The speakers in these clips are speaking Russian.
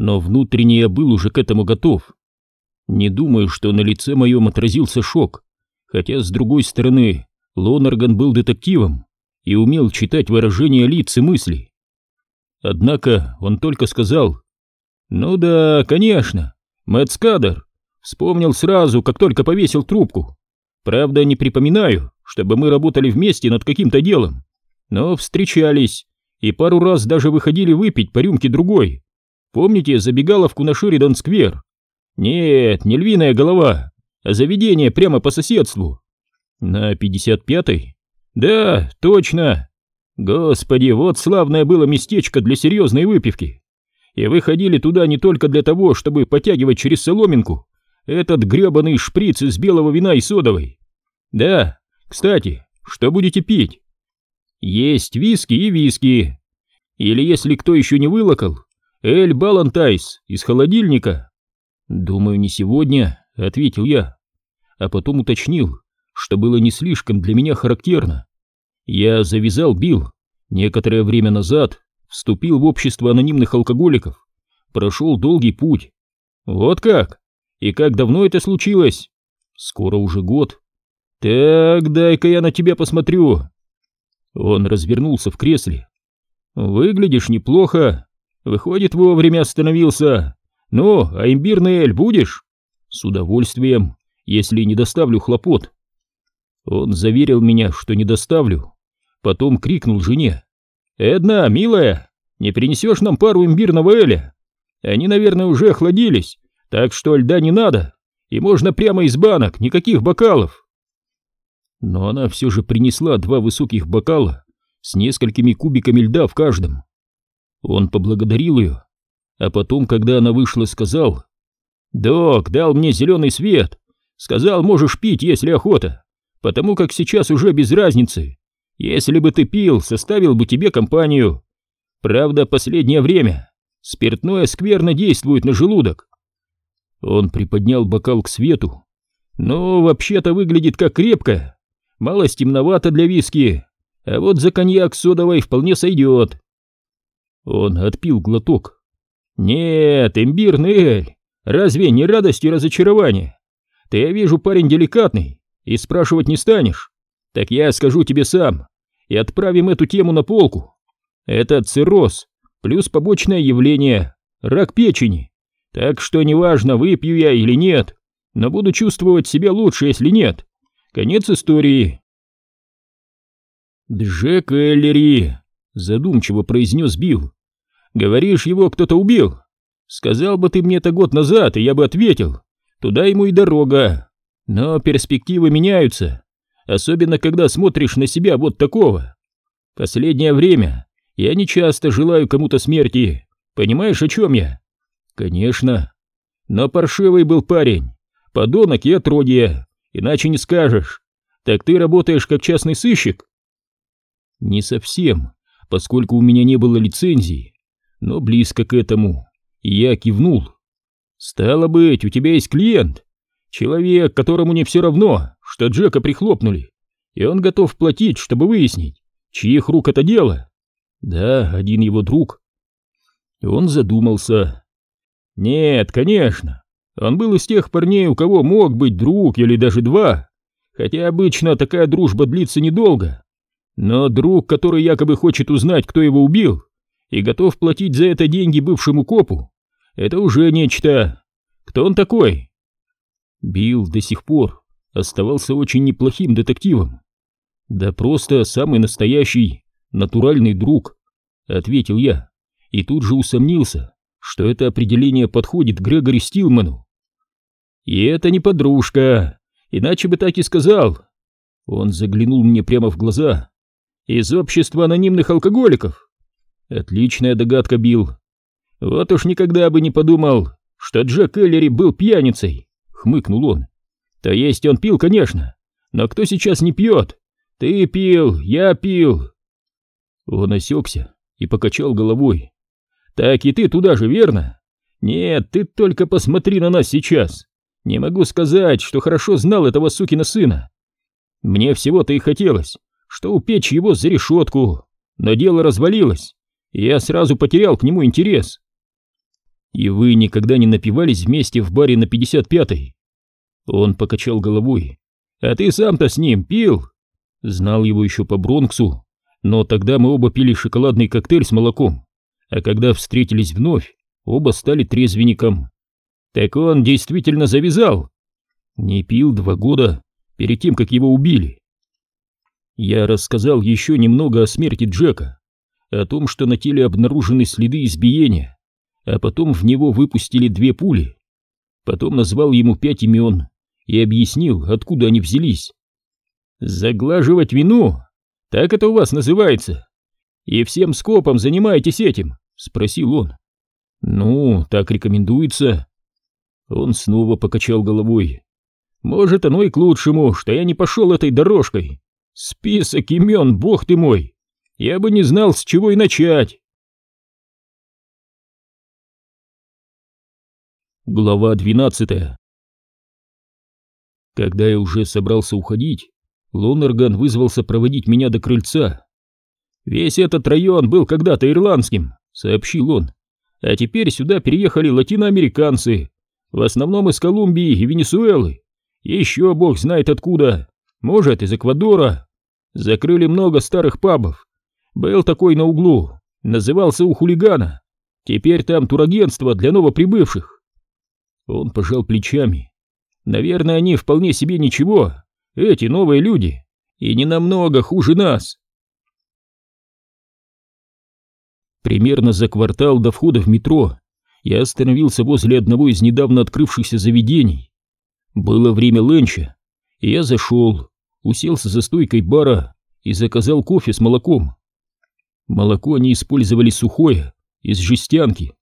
но внутренне я был уже к этому готов. Не думаю, что на лице моем отразился шок, хотя, с другой стороны, Лонарган был детективом и умел читать выражения лиц и мыслей. Однако он только сказал, «Ну да, конечно, Мэтт Скадер вспомнил сразу, как только повесил трубку. Правда, не припоминаю, чтобы мы работали вместе над каким-то делом, но встречались и пару раз даже выходили выпить по рюмке другой. Помните забегаловку на Шеридан-сквер? Нет, не львиная голова, а заведение прямо по соседству. На 55-й? Да, точно. Господи, вот славное было местечко для серьезной выпивки. И вы ходили туда не только для того, чтобы потягивать через соломинку этот гребаный шприц из белого вина и содовой. Да, кстати, что будете пить? Есть виски и виски. Или если кто еще не вылокал, Эль Балантайс из холодильника. Думаю, не сегодня, ответил я, а потом уточнил, что было не слишком для меня характерно. Я завязал Бил некоторое время назад, вступил в общество анонимных алкоголиков, прошел долгий путь. Вот как? И как давно это случилось? Скоро уже год. Так, дай-ка я на тебя посмотрю. Он развернулся в кресле. Выглядишь неплохо. Выходит, вовремя остановился. Ну, а имбирный эль будешь? С удовольствием, если не доставлю хлопот. Он заверил меня, что не доставлю. Потом крикнул жене. «Эдна, милая, не принесешь нам пару имбирного эля? Они, наверное, уже охладились, так что льда не надо, и можно прямо из банок, никаких бокалов». Но она все же принесла два высоких бокала с несколькими кубиками льда в каждом. Он поблагодарил ее, а потом, когда она вышла, сказал, «Док дал мне зеленый свет, сказал, можешь пить, если охота, потому как сейчас уже без разницы. Если бы ты пил, составил бы тебе компанию. Правда, последнее время спиртное скверно действует на желудок». Он приподнял бокал к свету. «Ну, вообще-то выглядит как крепкое, малость темновато для виски, а вот за коньяк содовой вполне сойдет. Он отпил глоток. Нет, имбирный эль, разве не радость и разочарование? Ты, я вижу, парень деликатный, и спрашивать не станешь. Так я скажу тебе сам, и отправим эту тему на полку. Это цирроз, плюс побочное явление, рак печени. Так что неважно, выпью я или нет, но буду чувствовать себя лучше, если нет. Конец истории. «Джек Эллери», — задумчиво произнес Билл. «Говоришь, его кто-то убил? Сказал бы ты мне это год назад, и я бы ответил. Туда ему и дорога. Но перспективы меняются, особенно когда смотришь на себя вот такого. Последнее время я не часто желаю кому-то смерти. Понимаешь, о чем я?» «Конечно. Но паршивый был парень, подонок и отродье, иначе не скажешь. Так ты работаешь как частный сыщик?» Не совсем, поскольку у меня не было лицензии, но близко к этому. я кивнул. Стало быть, у тебя есть клиент. Человек, которому не все равно, что Джека прихлопнули. И он готов платить, чтобы выяснить, чьих рук это дело. Да, один его друг. Он задумался. Нет, конечно. Он был из тех парней, у кого мог быть друг или даже два. Хотя обычно такая дружба длится недолго. Но друг, который якобы хочет узнать, кто его убил, и готов платить за это деньги бывшему копу, это уже нечто. Кто он такой? Билл до сих пор оставался очень неплохим детективом. Да просто самый настоящий, натуральный друг, ответил я, и тут же усомнился, что это определение подходит Грегори Стилману. И это не подружка, иначе бы так и сказал. Он заглянул мне прямо в глаза из общества анонимных алкоголиков. Отличная догадка, Билл. Вот уж никогда бы не подумал, что Джек Эллери был пьяницей, хмыкнул он. То есть он пил, конечно, но кто сейчас не пьет? Ты пил, я пил. Он осекся и покачал головой. Так и ты туда же, верно? Нет, ты только посмотри на нас сейчас. Не могу сказать, что хорошо знал этого сукина сына. Мне всего-то и хотелось, что упечь его за решетку, но дело развалилось, и я сразу потерял к нему интерес. И вы никогда не напивались вместе в баре на 55-й? Он покачал головой. А ты сам-то с ним пил? Знал его еще по Бронксу, но тогда мы оба пили шоколадный коктейль с молоком, а когда встретились вновь, оба стали трезвенником. Так он действительно завязал? Не пил два года перед тем, как его убили. Я рассказал еще немного о смерти Джека, о том, что на теле обнаружены следы избиения, а потом в него выпустили две пули. Потом назвал ему пять имен и объяснил, откуда они взялись. «Заглаживать вину? Так это у вас называется? И всем скопом занимаетесь этим?» — спросил он. «Ну, так рекомендуется». Он снова покачал головой. «Может, оно и к лучшему, что я не пошел этой дорожкой. Список имен, бог ты мой! Я бы не знал, с чего и начать!» Глава двенадцатая Когда я уже собрался уходить, Лонерган вызвался проводить меня до крыльца. «Весь этот район был когда-то ирландским», — сообщил он. «А теперь сюда переехали латиноамериканцы, в основном из Колумбии и Венесуэлы. Еще бог знает откуда, может, из Эквадора. Закрыли много старых пабов. Был такой на углу, назывался у хулигана. Теперь там турагентство для новоприбывших». Он пожал плечами. «Наверное, они вполне себе ничего, эти новые люди, и не намного хуже нас. Примерно за квартал до входа в метро я остановился возле одного из недавно открывшихся заведений. Было время ленча, и я зашел, уселся за стойкой бара и заказал кофе с молоком. Молоко они использовали сухое, из жестянки.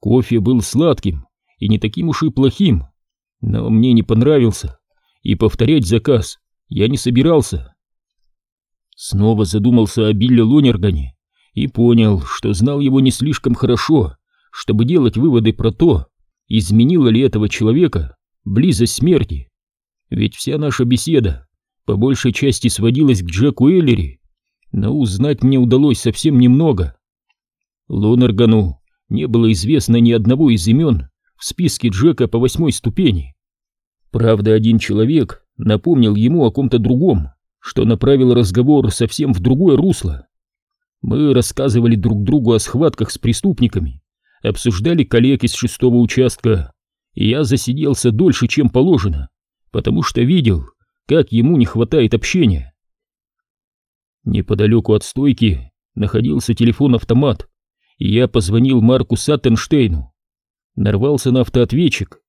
Кофе был сладким и не таким уж и плохим, но мне не понравился и повторять заказ я не собирался. Снова задумался о Билле Лонергане и понял, что знал его не слишком хорошо, чтобы делать выводы про то, изменила ли этого человека близость смерти. Ведь вся наша беседа по большей части сводилась к Джеку Эллери, но узнать мне удалось совсем немного. Лонергану не было известно ни одного из имен в списке Джека по восьмой ступени. Правда, один человек напомнил ему о ком-то другом, что направил разговор совсем в другое русло. Мы рассказывали друг другу о схватках с преступниками, обсуждали коллег из шестого участка, и я засиделся дольше, чем положено, потому что видел, как ему не хватает общения. Неподалеку от стойки находился телефон-автомат, и я позвонил Марку Саттенштейну. Нарвался на автоответчик,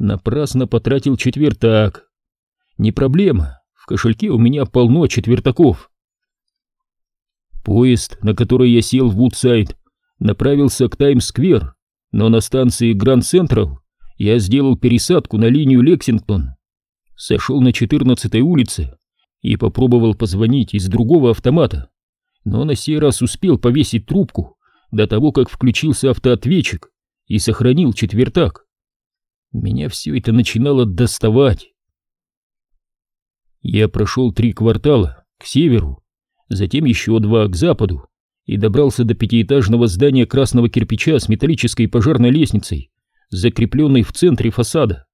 Напрасно потратил четвертак. Не проблема, в кошельке у меня полно четвертаков. Поезд, на который я сел в Вудсайд, направился к Таймс-сквер, но на станции Гранд Централ я сделал пересадку на линию Лексингтон. Сошел на 14-й улице и попробовал позвонить из другого автомата, но на сей раз успел повесить трубку до того, как включился автоответчик и сохранил четвертак. Меня все это начинало доставать. Я прошел три квартала к северу, затем еще два к западу и добрался до пятиэтажного здания красного кирпича с металлической пожарной лестницей, закрепленной в центре фасада.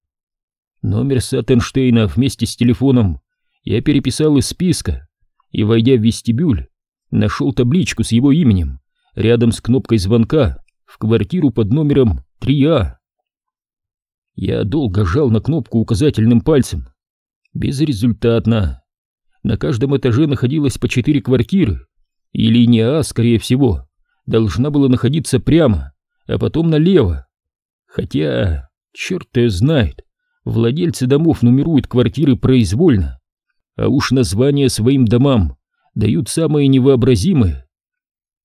Номер Саттенштейна вместе с телефоном я переписал из списка и, войдя в вестибюль, нашел табличку с его именем рядом с кнопкой звонка в квартиру под номером 3А. Я долго жал на кнопку указательным пальцем. Безрезультатно. На каждом этаже находилось по четыре квартиры, и линия А, скорее всего, должна была находиться прямо, а потом налево. Хотя, черт ее знает, владельцы домов нумеруют квартиры произвольно, а уж названия своим домам дают самые невообразимые.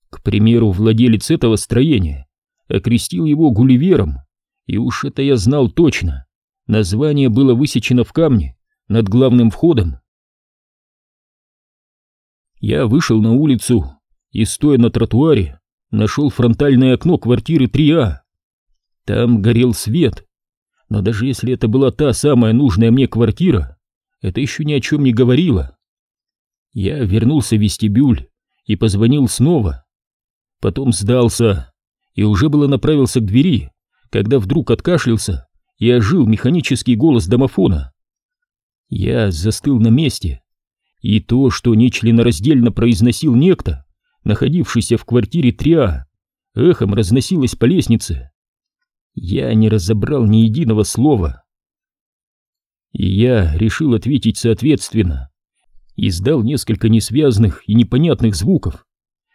К примеру, владелец этого строения окрестил его Гулливером, и уж это я знал точно. Название было высечено в камне над главным входом. Я вышел на улицу и, стоя на тротуаре, нашел фронтальное окно квартиры 3А. Там горел свет, но даже если это была та самая нужная мне квартира, это еще ни о чем не говорило. Я вернулся в вестибюль и позвонил снова. Потом сдался и уже было направился к двери, когда вдруг откашлялся и ожил механический голос домофона. Я застыл на месте, и то, что нечленораздельно произносил некто, находившийся в квартире Триа, эхом разносилось по лестнице. Я не разобрал ни единого слова. И я решил ответить соответственно. Издал несколько несвязных и непонятных звуков,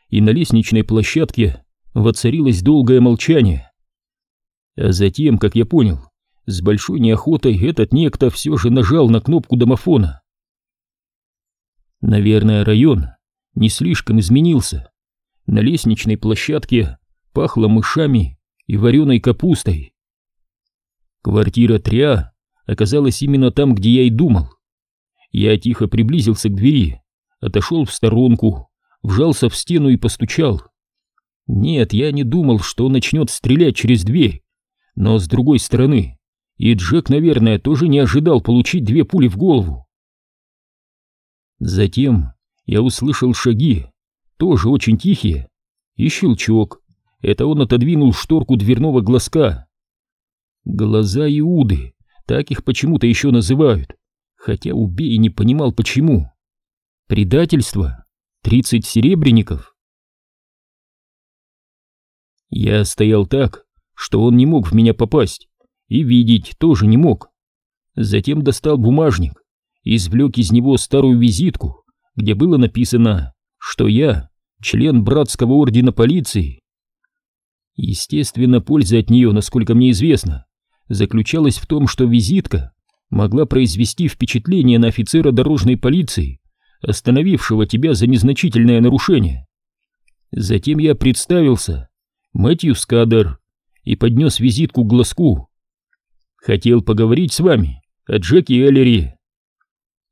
и на лестничной площадке воцарилось долгое молчание. А затем, как я понял, с большой неохотой этот некто все же нажал на кнопку домофона. Наверное, район не слишком изменился. На лестничной площадке пахло мышами и вареной капустой. Квартира Триа оказалась именно там, где я и думал. Я тихо приблизился к двери, отошел в сторонку, вжался в стену и постучал. Нет, я не думал, что он начнет стрелять через дверь, но с другой стороны, и Джек, наверное, тоже не ожидал получить две пули в голову. Затем я услышал шаги, тоже очень тихие, и щелчок. Это он отодвинул шторку дверного глазка. Глаза Иуды, так их почему-то еще называют, хотя убей не понимал почему. Предательство? Тридцать серебряников? Я стоял так, что он не мог в меня попасть, и видеть тоже не мог. Затем достал бумажник, извлек из него старую визитку, где было написано, что я член братского ордена полиции. Естественно, польза от нее, насколько мне известно, заключалась в том, что визитка могла произвести впечатление на офицера дорожной полиции, остановившего тебя за незначительное нарушение. Затем я представился, Мэтью Скадер, и поднес визитку к глазку. Хотел поговорить с вами о Джеке Эллери.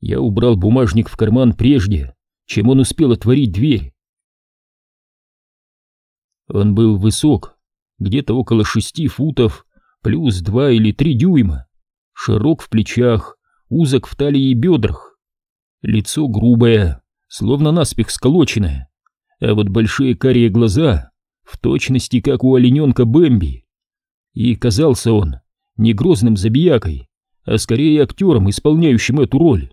Я убрал бумажник в карман прежде, чем он успел отворить дверь. Он был высок, где-то около шести футов, плюс два или три дюйма, широк в плечах, узок в талии и бедрах. Лицо грубое, словно наспех сколоченное, а вот большие карие глаза в точности, как у олененка Бэмби. И казался он не грозным забиякой, а скорее актером, исполняющим эту роль.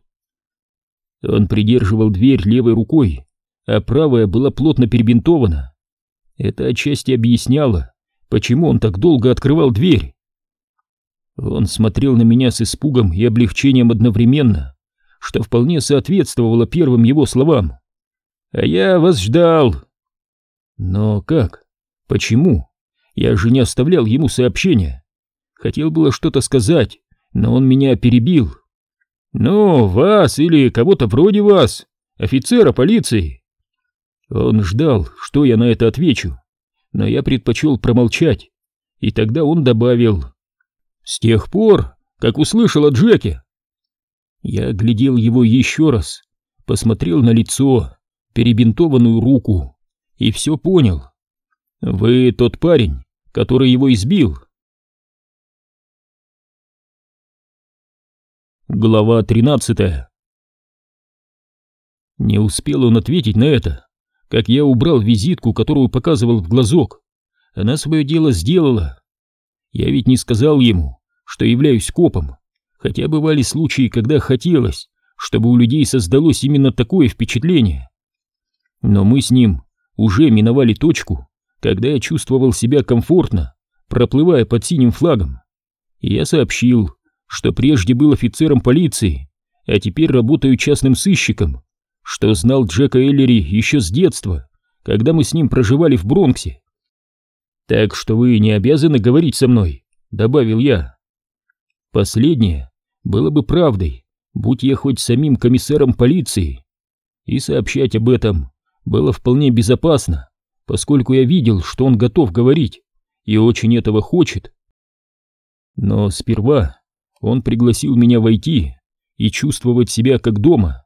Он придерживал дверь левой рукой, а правая была плотно перебинтована. Это отчасти объясняло, почему он так долго открывал дверь. Он смотрел на меня с испугом и облегчением одновременно, что вполне соответствовало первым его словам. «А я вас ждал!» Но как? Почему? Я же не оставлял ему сообщения. Хотел было что-то сказать, но он меня перебил. «Ну, вас или кого-то вроде вас, офицера полиции». Он ждал, что я на это отвечу, но я предпочел промолчать, и тогда он добавил «С тех пор, как услышал о Джеке». Я глядел его еще раз, посмотрел на лицо, перебинтованную руку, и все понял. «Вы тот парень, который его избил». Глава 13 Не успел он ответить на это, как я убрал визитку, которую показывал в глазок. Она свое дело сделала. Я ведь не сказал ему, что являюсь копом, хотя бывали случаи, когда хотелось, чтобы у людей создалось именно такое впечатление. Но мы с ним уже миновали точку, когда я чувствовал себя комфортно, проплывая под синим флагом. И я сообщил, что прежде был офицером полиции, а теперь работаю частным сыщиком, что знал Джека Эллери еще с детства, когда мы с ним проживали в Бронксе. «Так что вы не обязаны говорить со мной», — добавил я. Последнее было бы правдой, будь я хоть самим комиссаром полиции. И сообщать об этом было вполне безопасно, поскольку я видел, что он готов говорить и очень этого хочет. Но сперва он пригласил меня войти и чувствовать себя как дома.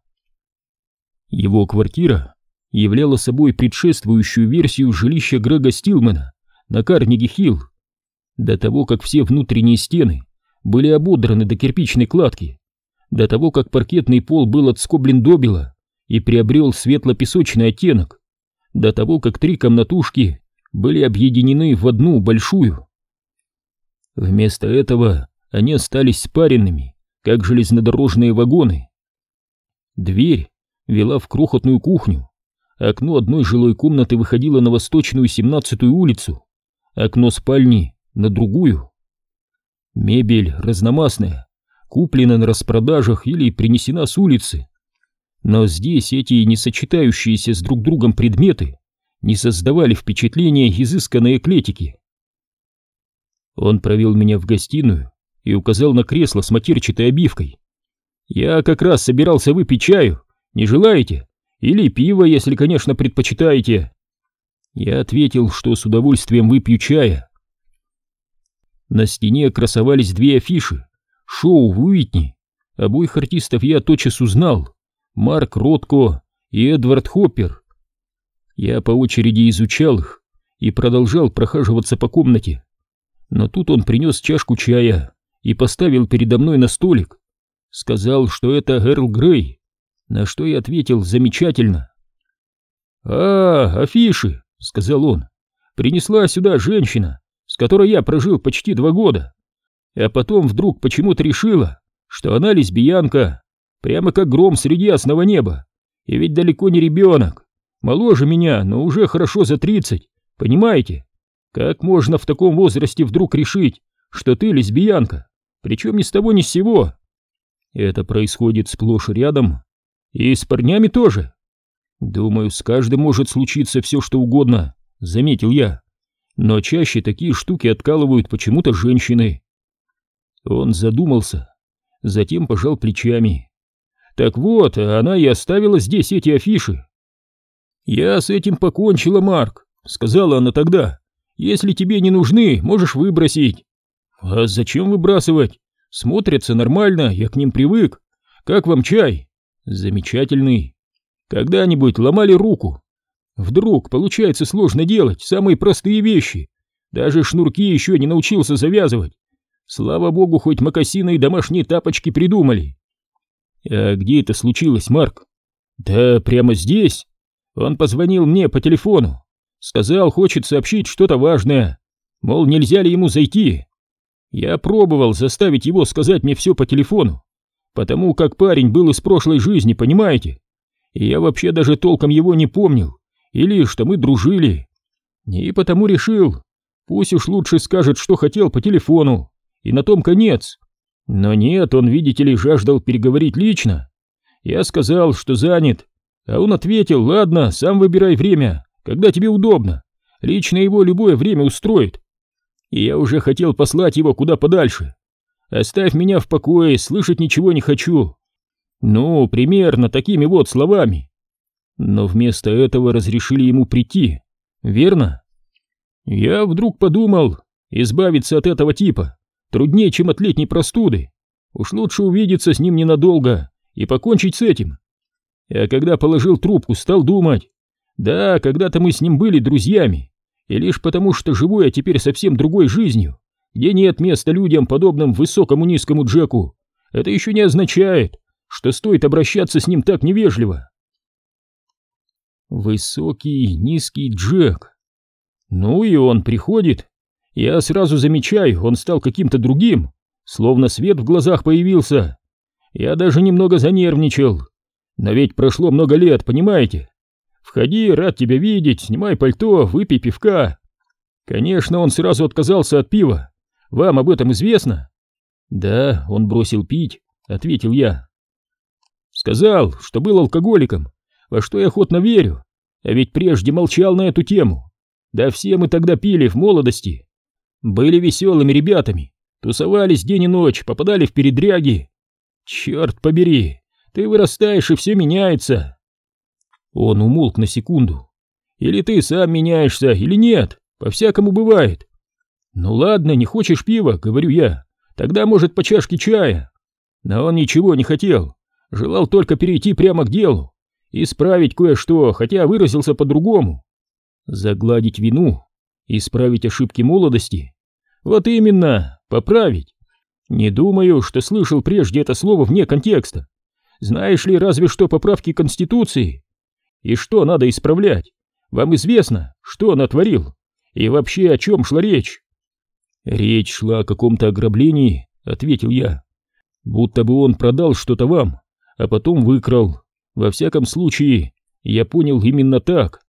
Его квартира являла собой предшествующую версию жилища Грега Стилмана на Карнеги-Хилл, до того, как все внутренние стены были ободраны до кирпичной кладки, до того, как паркетный пол был отскоблен добело и приобрел светло-песочный оттенок, до того, как три комнатушки были объединены в одну большую. Вместо этого они остались спаренными, как железнодорожные вагоны. Дверь вела в крохотную кухню. Окно одной жилой комнаты выходило на восточную 17-ю улицу, окно спальни на другую. Мебель разномастная, куплена на распродажах или принесена с улицы. Но здесь эти несочетающиеся с друг другом предметы не создавали впечатления изысканной эклетики. Он провел меня в гостиную и указал на кресло с матерчатой обивкой. «Я как раз собирался выпить чаю. Не желаете? Или пиво, если, конечно, предпочитаете?» Я ответил, что с удовольствием выпью чая. На стене красовались две афиши. Шоу в Уитни. Обоих артистов я тотчас узнал. Марк Ротко и Эдвард Хоппер. Я по очереди изучал их и продолжал прохаживаться по комнате. Но тут он принес чашку чая и поставил передо мной на столик. Сказал, что это Эрл Грей, на что я ответил замечательно. «А, афиши», — сказал он, — «принесла сюда женщина, с которой я прожил почти два года, а потом вдруг почему-то решила, что она лесбиянка, прямо как гром среди ясного неба, и ведь далеко не ребенок, моложе меня, но уже хорошо за тридцать, понимаете? Как можно в таком возрасте вдруг решить, что ты лесбиянка, причем ни с того ни с сего? Это происходит сплошь рядом, и с парнями тоже. Думаю, с каждым может случиться все, что угодно, заметил я. Но чаще такие штуки откалывают почему-то женщины. Он задумался, затем пожал плечами. Так вот, она и оставила здесь эти афиши. «Я с этим покончила, Марк», — сказала она тогда. Если тебе не нужны, можешь выбросить. А зачем выбрасывать? Смотрятся нормально, я к ним привык. Как вам чай? Замечательный. Когда-нибудь ломали руку? Вдруг получается сложно делать самые простые вещи. Даже шнурки еще не научился завязывать. Слава богу, хоть мокасины и домашние тапочки придумали. А где это случилось, Марк? Да прямо здесь. Он позвонил мне по телефону. Сказал, хочет сообщить что-то важное. Мол, нельзя ли ему зайти. Я пробовал заставить его сказать мне все по телефону, потому как парень был из прошлой жизни, понимаете? И я вообще даже толком его не помнил, или что мы дружили. И потому решил, пусть уж лучше скажет, что хотел по телефону, и на том конец. Но нет, он, видите ли, жаждал переговорить лично. Я сказал, что занят, а он ответил, ладно, сам выбирай время когда тебе удобно. Лично его любое время устроит. И я уже хотел послать его куда подальше. Оставь меня в покое, слышать ничего не хочу. Ну, примерно такими вот словами. Но вместо этого разрешили ему прийти, верно? Я вдруг подумал, избавиться от этого типа труднее, чем от летней простуды. Уж лучше увидеться с ним ненадолго и покончить с этим. А когда положил трубку, стал думать, да, когда-то мы с ним были друзьями, и лишь потому, что живу я теперь совсем другой жизнью, где нет места людям, подобным высокому низкому Джеку, это еще не означает, что стоит обращаться с ним так невежливо. Высокий, низкий Джек. Ну и он приходит. Я сразу замечаю, он стал каким-то другим, словно свет в глазах появился. Я даже немного занервничал. Но ведь прошло много лет, понимаете? Входи, рад тебя видеть, снимай пальто, выпей пивка. Конечно, он сразу отказался от пива. Вам об этом известно? Да, он бросил пить, ответил я. Сказал, что был алкоголиком, во что я охотно верю, а ведь прежде молчал на эту тему. Да все мы тогда пили в молодости. Были веселыми ребятами, тусовались день и ночь, попадали в передряги. Черт побери, ты вырастаешь и все меняется. Он умолк на секунду. Или ты сам меняешься, или нет, по-всякому бывает. Ну ладно, не хочешь пива, говорю я, тогда, может, по чашке чая. Но он ничего не хотел, желал только перейти прямо к делу, исправить кое-что, хотя выразился по-другому. Загладить вину, исправить ошибки молодости. Вот именно, поправить. Не думаю, что слышал прежде это слово вне контекста. Знаешь ли, разве что поправки Конституции и что надо исправлять? Вам известно, что он натворил? И вообще о чем шла речь? Речь шла о каком-то ограблении, ответил я. Будто бы он продал что-то вам, а потом выкрал. Во всяком случае, я понял именно так.